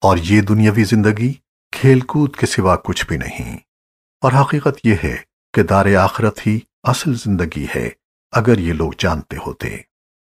اور یہ دنیاوی زندگی کھیل کود کے سوا کچھ بھی نہیں۔ اور حقیقت یہ ہے کہ دار آخرت ہی اصل زندگی ہے اگر یہ لوگ جانتے ہوتے۔